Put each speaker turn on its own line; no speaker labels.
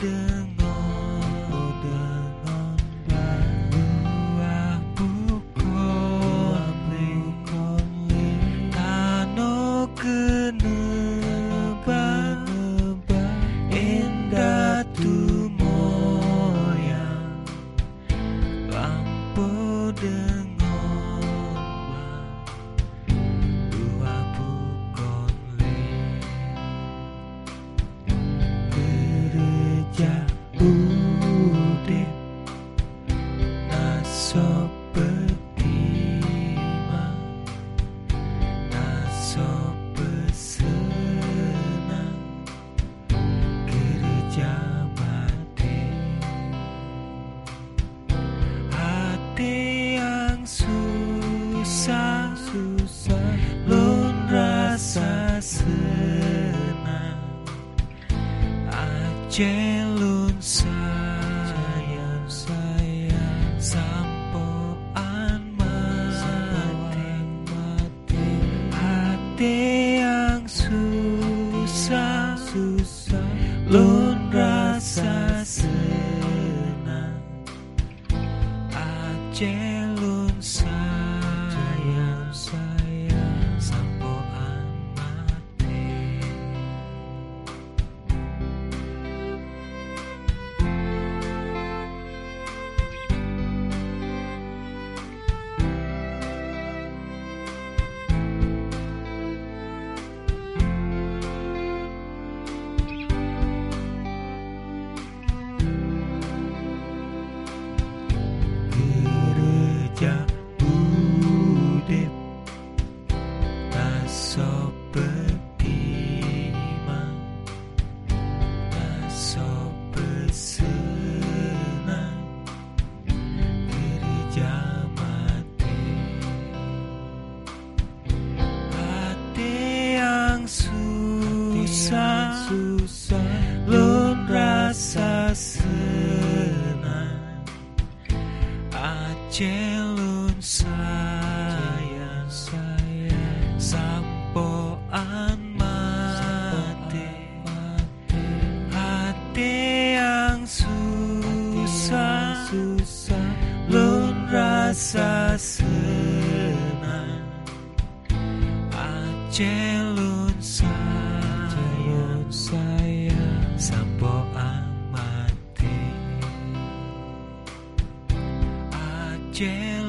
的 Jelun sayang sayang sampoan mati hati yang susah susah. Lun rasa senang. Ajelun sayang susah lun rasa senang. Ajelun sayang sayang. Sampoan mati. Hati yang susah. Susah rasa senang. Ajelun sayang sayang sampoan mati Ajelun sayang